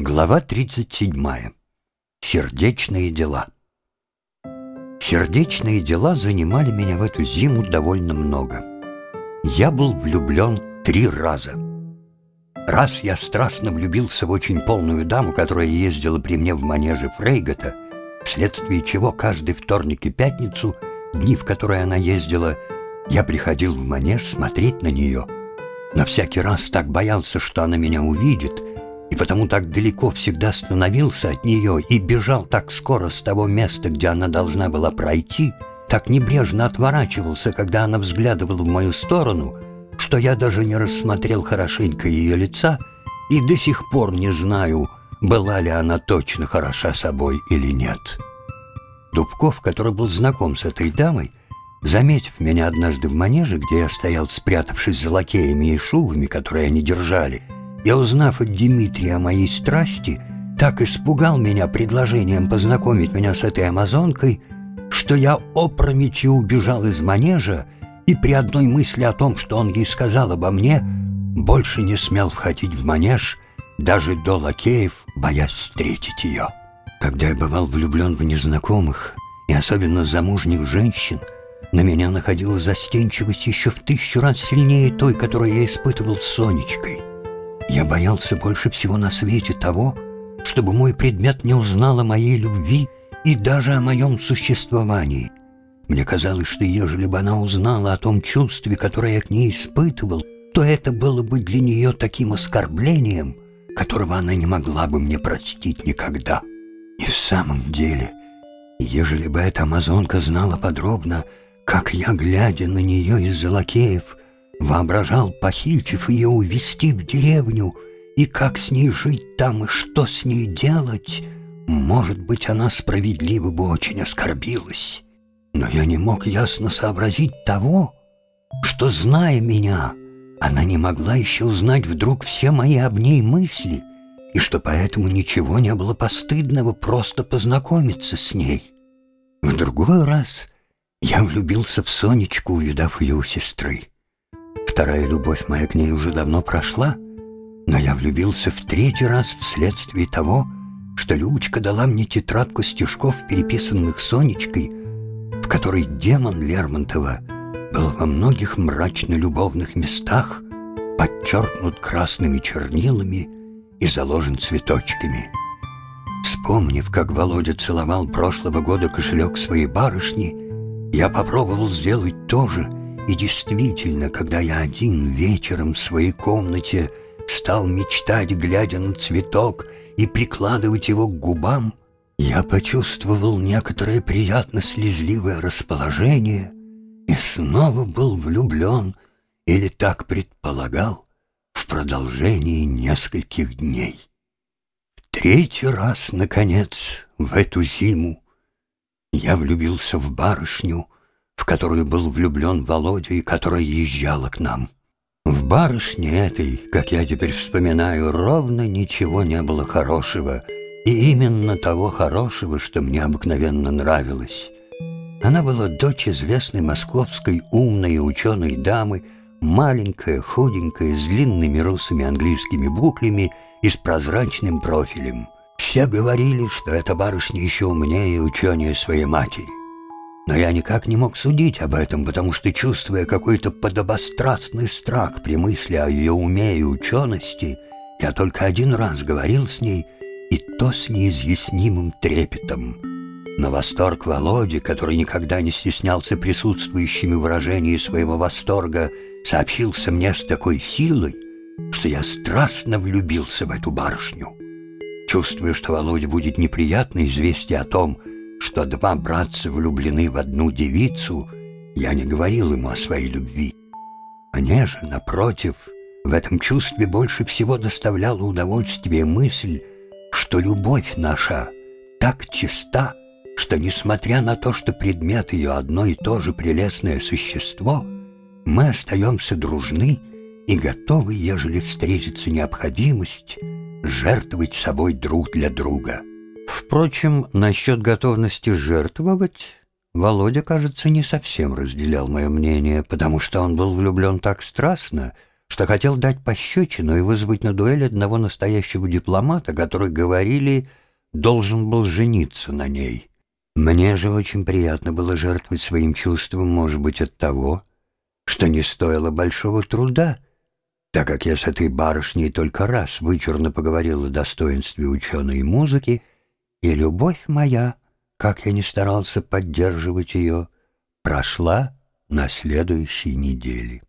Глава 37. Сердечные дела. Сердечные дела занимали меня в эту зиму довольно много. Я был влюблен три раза. Раз я страстно влюбился в очень полную даму, которая ездила при мне в манеже Фрейгота, вследствие чего каждый вторник и пятницу, дни, в которые она ездила, я приходил в манеж смотреть на нее. Но всякий раз так боялся, что она меня увидит — и потому так далеко всегда становился от нее и бежал так скоро с того места, где она должна была пройти, так небрежно отворачивался, когда она взглядывала в мою сторону, что я даже не рассмотрел хорошенько ее лица и до сих пор не знаю, была ли она точно хороша собой или нет. Дубков, который был знаком с этой дамой, заметив меня однажды в манеже, где я стоял, спрятавшись за лакеями и шубами, которые они держали, я, узнав от Дмитрия о моей страсти, так испугал меня предложением познакомить меня с этой амазонкой, что я опрометью убежал из манежа и при одной мысли о том, что он ей сказал обо мне, больше не смел входить в манеж, даже до лакеев, боясь встретить ее. Когда я бывал влюблен в незнакомых, и особенно замужних женщин, на меня находила застенчивость еще в тысячу раз сильнее той, которую я испытывал с Сонечкой — я боялся больше всего на свете того, чтобы мой предмет не узнал о моей любви и даже о моем существовании. Мне казалось, что ежели бы она узнала о том чувстве, которое я к ней испытывал, то это было бы для нее таким оскорблением, которого она не могла бы мне простить никогда. И в самом деле, ежели бы эта амазонка знала подробно, как я, глядя на нее из-за лакеев, Воображал, похитив ее, увезти в деревню, и как с ней жить там, и что с ней делать. Может быть, она справедливо бы очень оскорбилась. Но я не мог ясно сообразить того, что, зная меня, она не могла еще узнать вдруг все мои об ней мысли, и что поэтому ничего не было постыдного просто познакомиться с ней. В другой раз я влюбился в Сонечку, увидав ее у сестры. Вторая любовь моя к ней уже давно прошла, но я влюбился в третий раз вследствие того, что Любочка дала мне тетрадку стишков, переписанных Сонечкой, в которой демон Лермонтова был во многих мрачно-любовных местах подчеркнут красными чернилами и заложен цветочками. Вспомнив, как Володя целовал прошлого года кошелек своей барышни, я попробовал сделать то же — и действительно, когда я один вечером в своей комнате стал мечтать, глядя на цветок, и прикладывать его к губам, я почувствовал некоторое приятно слезливое расположение и снова был влюблен, или так предполагал, в продолжении нескольких дней. В третий раз, наконец, в эту зиму я влюбился в барышню, в которую был влюблен Володя и которая езжала к нам. В барышне этой, как я теперь вспоминаю, ровно ничего не было хорошего, и именно того хорошего, что мне обыкновенно нравилось. Она была дочь известной московской умной и ученой дамы, маленькая, худенькая, с длинными русыми английскими буклями и с прозрачным профилем. Все говорили, что эта барышня еще умнее и ученее своей матери. Но я никак не мог судить об этом, потому что, чувствуя какой-то подобострастный страх при мысли о ее уме и учености, я только один раз говорил с ней, и то с неизъяснимым трепетом. На восторг Володи, который никогда не стеснялся присутствующими выражениями своего восторга, сообщился мне с такой силой, что я страстно влюбился в эту барышню. Чувствуя, что Володе будет неприятно известие о том, что два братца влюблены в одну девицу, я не говорил ему о своей любви. Мне же, напротив, в этом чувстве больше всего доставляла удовольствие мысль, что любовь наша так чиста, что, несмотря на то, что предмет ее одно и то же прелестное существо, мы остаемся дружны и готовы, ежели встретится необходимость, жертвовать собой друг для друга». Впрочем, насчет готовности жертвовать Володя, кажется, не совсем разделял мое мнение, потому что он был влюблен так страстно, что хотел дать пощечину и вызвать на дуэль одного настоящего дипломата, который, говорили, должен был жениться на ней. Мне же очень приятно было жертвовать своим чувством, может быть, от того, что не стоило большого труда, так как я с этой барышней только раз вычурно поговорил о достоинстве ученой музыки, и любовь моя, как я не старался поддерживать ее, прошла на следующей неделе.